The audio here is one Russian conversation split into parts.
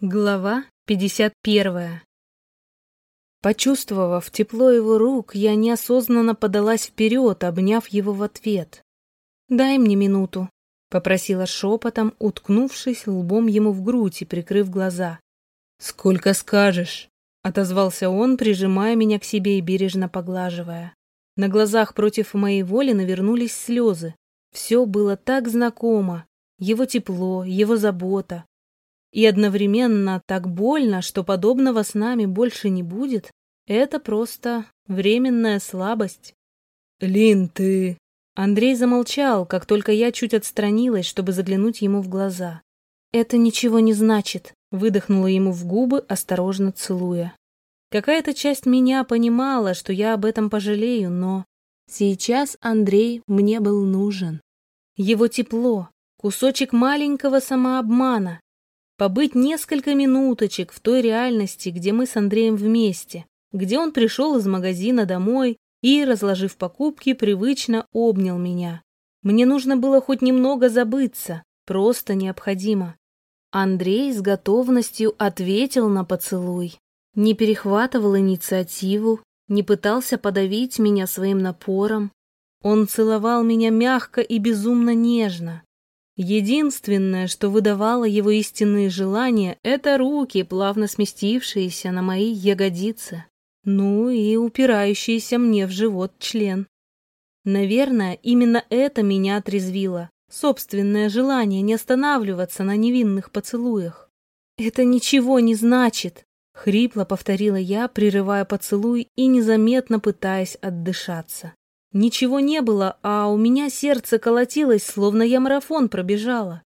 Глава 51 Почувствовав тепло его рук, я неосознанно подалась вперед, обняв его в ответ. «Дай мне минуту», — попросила шепотом, уткнувшись лбом ему в грудь и прикрыв глаза. «Сколько скажешь», — отозвался он, прижимая меня к себе и бережно поглаживая. На глазах против моей воли навернулись слезы. Все было так знакомо. Его тепло, его забота, и одновременно так больно, что подобного с нами больше не будет, это просто временная слабость. «Лин, ты...» Андрей замолчал, как только я чуть отстранилась, чтобы заглянуть ему в глаза. «Это ничего не значит», — выдохнула ему в губы, осторожно целуя. Какая-то часть меня понимала, что я об этом пожалею, но сейчас Андрей мне был нужен. Его тепло, кусочек маленького самообмана, побыть несколько минуточек в той реальности, где мы с Андреем вместе, где он пришел из магазина домой и, разложив покупки, привычно обнял меня. Мне нужно было хоть немного забыться, просто необходимо. Андрей с готовностью ответил на поцелуй. Не перехватывал инициативу, не пытался подавить меня своим напором. Он целовал меня мягко и безумно нежно, Единственное, что выдавало его истинные желания, это руки, плавно сместившиеся на мои ягодицы. Ну и упирающийся мне в живот член. Наверное, именно это меня отрезвило. Собственное желание не останавливаться на невинных поцелуях. «Это ничего не значит», — хрипло повторила я, прерывая поцелуй и незаметно пытаясь отдышаться. Ничего не было, а у меня сердце колотилось, словно я марафон пробежала.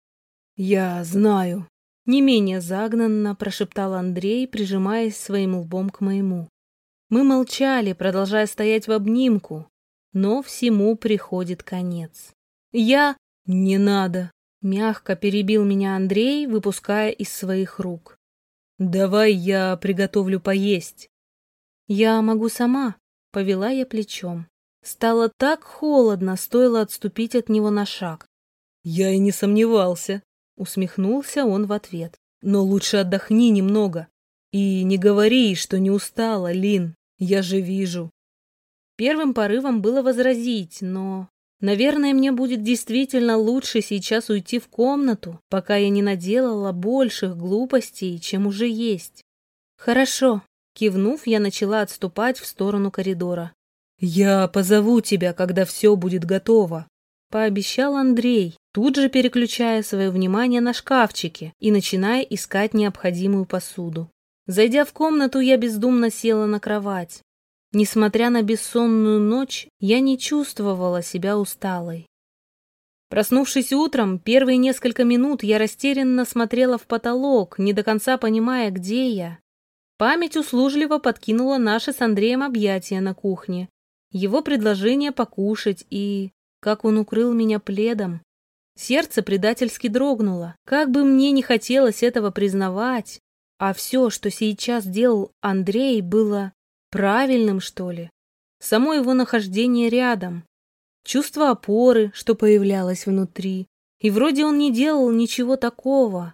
«Я знаю», — не менее загнанно прошептал Андрей, прижимаясь своим лбом к моему. Мы молчали, продолжая стоять в обнимку, но всему приходит конец. «Я... не надо», — мягко перебил меня Андрей, выпуская из своих рук. «Давай я приготовлю поесть». «Я могу сама», — повела я плечом. Стало так холодно, стоило отступить от него на шаг. «Я и не сомневался», — усмехнулся он в ответ. «Но лучше отдохни немного. И не говори, что не устала, Лин, я же вижу». Первым порывом было возразить, но... Наверное, мне будет действительно лучше сейчас уйти в комнату, пока я не наделала больших глупостей, чем уже есть. «Хорошо», — кивнув, я начала отступать в сторону коридора. «Я позову тебя, когда все будет готово», — пообещал Андрей, тут же переключая свое внимание на шкафчики и начиная искать необходимую посуду. Зайдя в комнату, я бездумно села на кровать. Несмотря на бессонную ночь, я не чувствовала себя усталой. Проснувшись утром, первые несколько минут я растерянно смотрела в потолок, не до конца понимая, где я. Память услужливо подкинула наши с Андреем объятия на кухне, его предложение покушать и... как он укрыл меня пледом. Сердце предательски дрогнуло. Как бы мне не хотелось этого признавать, а все, что сейчас делал Андрей, было правильным, что ли. Само его нахождение рядом. Чувство опоры, что появлялось внутри. И вроде он не делал ничего такого.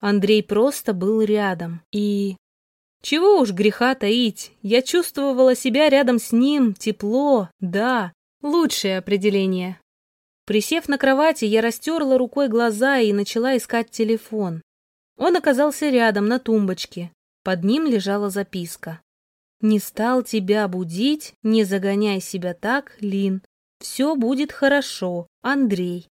Андрей просто был рядом. И чего уж греха таить, я чувствовала себя рядом с ним, тепло, да, лучшее определение. Присев на кровати, я растерла рукой глаза и начала искать телефон. Он оказался рядом, на тумбочке. Под ним лежала записка. «Не стал тебя будить, не загоняй себя так, Лин. Все будет хорошо, Андрей».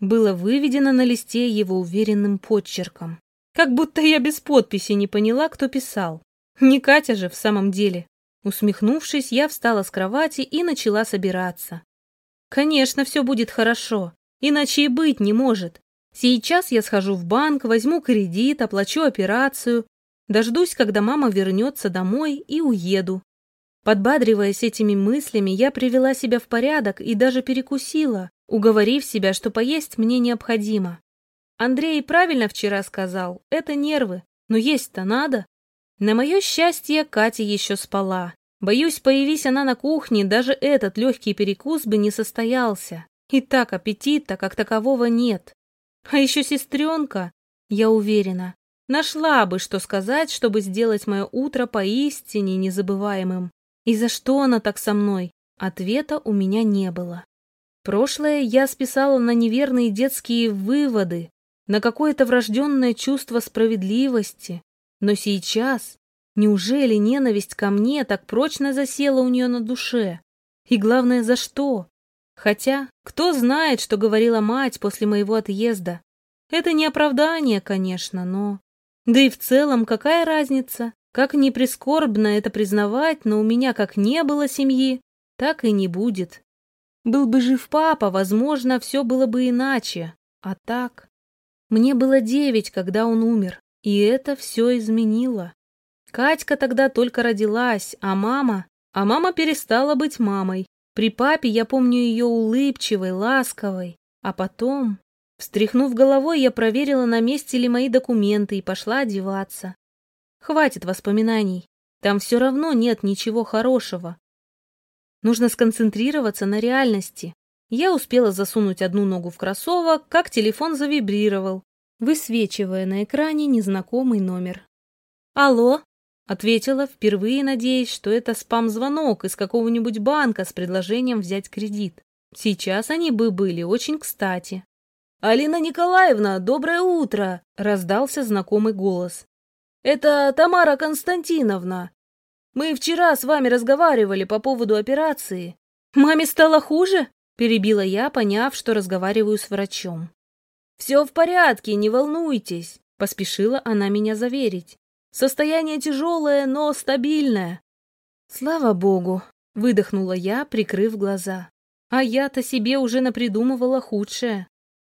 Было выведено на листе его уверенным подчерком. Как будто я без подписи не поняла, кто писал. Не Катя же в самом деле. Усмехнувшись, я встала с кровати и начала собираться. Конечно, все будет хорошо, иначе и быть не может. Сейчас я схожу в банк, возьму кредит, оплачу операцию, дождусь, когда мама вернется домой и уеду. Подбадриваясь этими мыслями, я привела себя в порядок и даже перекусила, уговорив себя, что поесть мне необходимо. Андрей правильно вчера сказал, это нервы, но есть-то надо. На мое счастье, Катя еще спала. Боюсь, появись она на кухне, даже этот легкий перекус бы не состоялся. И так аппетита, как такового, нет. А еще сестренка, я уверена, Нашла бы, что сказать, чтобы сделать мое утро поистине незабываемым. И за что она так со мной? Ответа у меня не было. Прошлое я списала на неверные детские выводы, на какое-то врожденное чувство справедливости. Но сейчас, неужели ненависть ко мне так прочно засела у нее на душе? И главное, за что? Хотя, кто знает, что говорила мать после моего отъезда. Это не оправдание, конечно, но... Да и в целом, какая разница? Как ни прискорбно это признавать, но у меня как не было семьи, так и не будет. Был бы жив папа, возможно, все было бы иначе. А так... Мне было девять, когда он умер, и это все изменило. Катька тогда только родилась, а мама... А мама перестала быть мамой. При папе я помню ее улыбчивой, ласковой. А потом... Встряхнув головой, я проверила, на месте ли мои документы, и пошла одеваться. Хватит воспоминаний. Там все равно нет ничего хорошего. Нужно сконцентрироваться на реальности. Я успела засунуть одну ногу в кроссовок, как телефон завибрировал, высвечивая на экране незнакомый номер. «Алло?» Ответила, впервые надеясь, что это спам-звонок из какого-нибудь банка с предложением взять кредит. Сейчас они бы были очень кстати. «Алина Николаевна, доброе утро!» — раздался знакомый голос. «Это Тамара Константиновна. Мы вчера с вами разговаривали по поводу операции». «Маме стало хуже?» — перебила я, поняв, что разговариваю с врачом. «Все в порядке, не волнуйтесь», — поспешила она меня заверить. Состояние тяжелое, но стабильное. Слава богу, выдохнула я, прикрыв глаза. А я-то себе уже напридумывала худшее.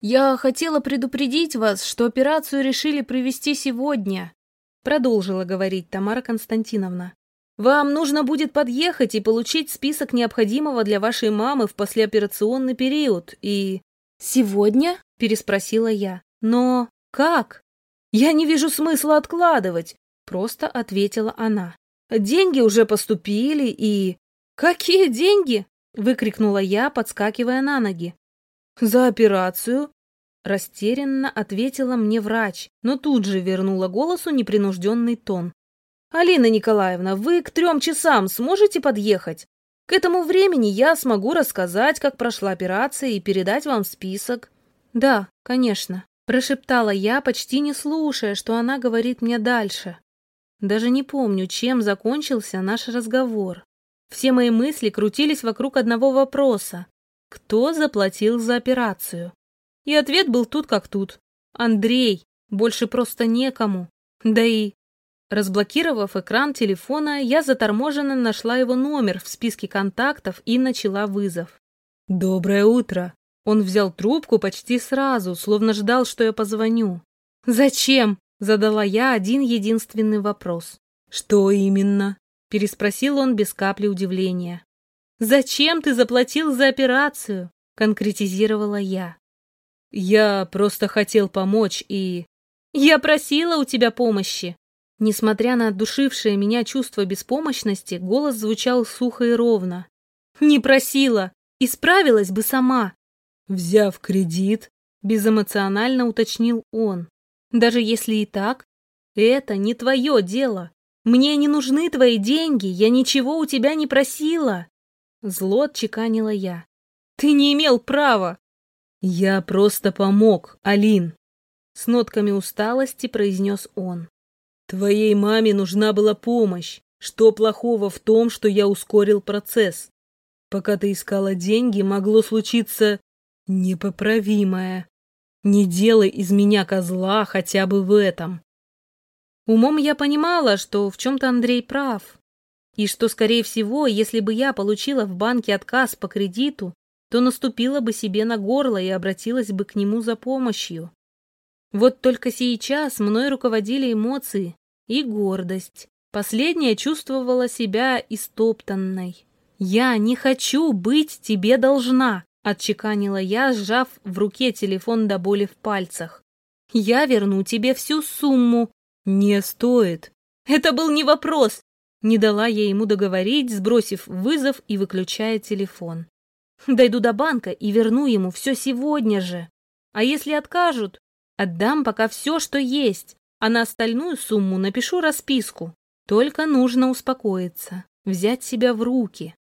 Я хотела предупредить вас, что операцию решили провести сегодня, продолжила говорить Тамара Константиновна. Вам нужно будет подъехать и получить список необходимого для вашей мамы в послеоперационный период и... «Сегодня?» – переспросила я. «Но как?» «Я не вижу смысла откладывать. Просто ответила она. Деньги уже поступили и... Какие деньги? Выкрикнула я, подскакивая на ноги. За операцию. Растерянно ответила мне врач, но тут же вернула голосу непринужденный тон. «Алина Николаевна, вы к трем часам сможете подъехать? К этому времени я смогу рассказать, как прошла операция и передать вам список». «Да, конечно», – прошептала я, почти не слушая, что она говорит мне дальше. Даже не помню, чем закончился наш разговор. Все мои мысли крутились вокруг одного вопроса. Кто заплатил за операцию? И ответ был тут как тут. Андрей. Больше просто некому. Да и... Разблокировав экран телефона, я заторможенно нашла его номер в списке контактов и начала вызов. «Доброе утро!» Он взял трубку почти сразу, словно ждал, что я позвоню. «Зачем?» Задала я один единственный вопрос. «Что именно?» – переспросил он без капли удивления. «Зачем ты заплатил за операцию?» – конкретизировала я. «Я просто хотел помочь и...» «Я просила у тебя помощи!» Несмотря на отдушившее меня чувство беспомощности, голос звучал сухо и ровно. «Не просила! Исправилась бы сама!» «Взяв кредит», — безэмоционально уточнил он. Даже если и так, это не твое дело. Мне не нужны твои деньги, я ничего у тебя не просила. Зло отчеканила я. Ты не имел права. Я просто помог, Алин. С нотками усталости произнес он. Твоей маме нужна была помощь. Что плохого в том, что я ускорил процесс? Пока ты искала деньги, могло случиться непоправимое. Не делай из меня козла хотя бы в этом. Умом я понимала, что в чем-то Андрей прав. И что, скорее всего, если бы я получила в банке отказ по кредиту, то наступила бы себе на горло и обратилась бы к нему за помощью. Вот только сейчас мной руководили эмоции и гордость. Последняя чувствовала себя истоптанной. «Я не хочу быть тебе должна!» Отчеканила я, сжав в руке телефон до боли в пальцах. «Я верну тебе всю сумму». «Не стоит». «Это был не вопрос». Не дала я ему договорить, сбросив вызов и выключая телефон. «Дойду до банка и верну ему все сегодня же. А если откажут, отдам пока все, что есть. а на остальную сумму напишу расписку. Только нужно успокоиться, взять себя в руки.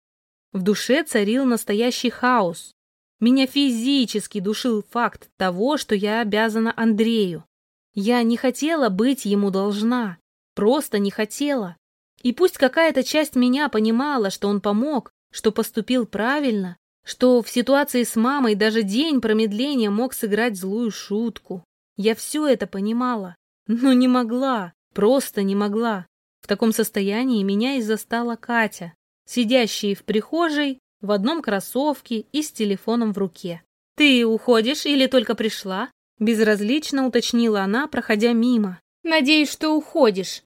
В душе царил настоящий хаос. Меня физически душил факт того, что я обязана Андрею. Я не хотела быть ему должна, просто не хотела. И пусть какая-то часть меня понимала, что он помог, что поступил правильно, что в ситуации с мамой даже день промедления мог сыграть злую шутку. Я все это понимала, но не могла, просто не могла. В таком состоянии меня и застала Катя, сидящая в прихожей в одном кроссовке и с телефоном в руке. «Ты уходишь или только пришла?» Безразлично уточнила она, проходя мимо. «Надеюсь, что уходишь».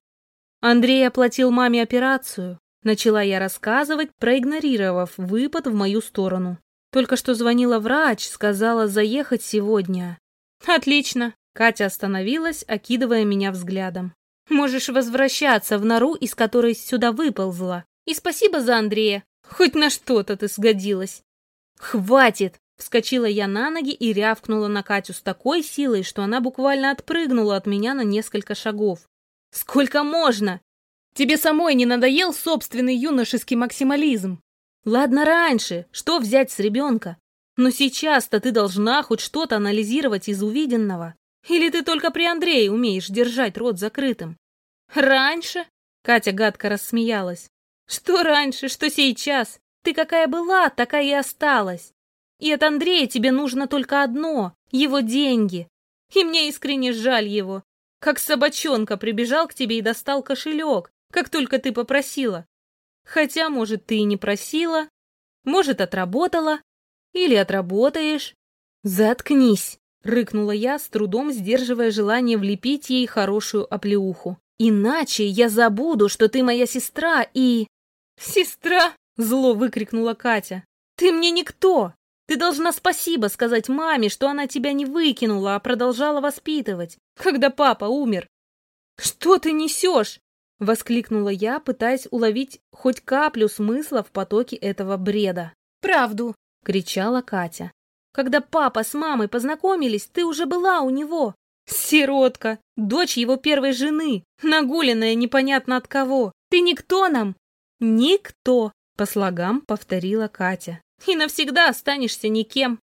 Андрей оплатил маме операцию. Начала я рассказывать, проигнорировав выпад в мою сторону. Только что звонила врач, сказала заехать сегодня. «Отлично!» Катя остановилась, окидывая меня взглядом. «Можешь возвращаться в нору, из которой сюда выползла. И спасибо за Андрея. Хоть на что-то ты сгодилась». «Хватит!» Вскочила я на ноги и рявкнула на Катю с такой силой, что она буквально отпрыгнула от меня на несколько шагов. «Сколько можно? Тебе самой не надоел собственный юношеский максимализм? Ладно раньше, что взять с ребенка? Но сейчас-то ты должна хоть что-то анализировать из увиденного. Или ты только при Андрее умеешь держать рот закрытым? Раньше? Катя гадко рассмеялась. Что раньше, что сейчас? Ты какая была, такая и осталась. И от Андрея тебе нужно только одно — его деньги. И мне искренне жаль его. Как собачонка прибежал к тебе и достал кошелек, как только ты попросила. Хотя, может, ты и не просила, может, отработала или отработаешь. Заткнись, рыкнула я, с трудом сдерживая желание влепить ей хорошую оплеуху. Иначе я забуду, что ты моя сестра и... Сестра? Зло выкрикнула Катя. Ты мне никто! Ты должна спасибо сказать маме, что она тебя не выкинула, а продолжала воспитывать, когда папа умер. Что ты несешь? Воскликнула я, пытаясь уловить хоть каплю смысла в потоке этого бреда. «Правду!» — кричала Катя. «Когда папа с мамой познакомились, ты уже была у него. Сиротка, дочь его первой жены, нагуленная непонятно от кого. Ты никто нам?» «Никто!» — по слогам повторила Катя и навсегда останешься никем.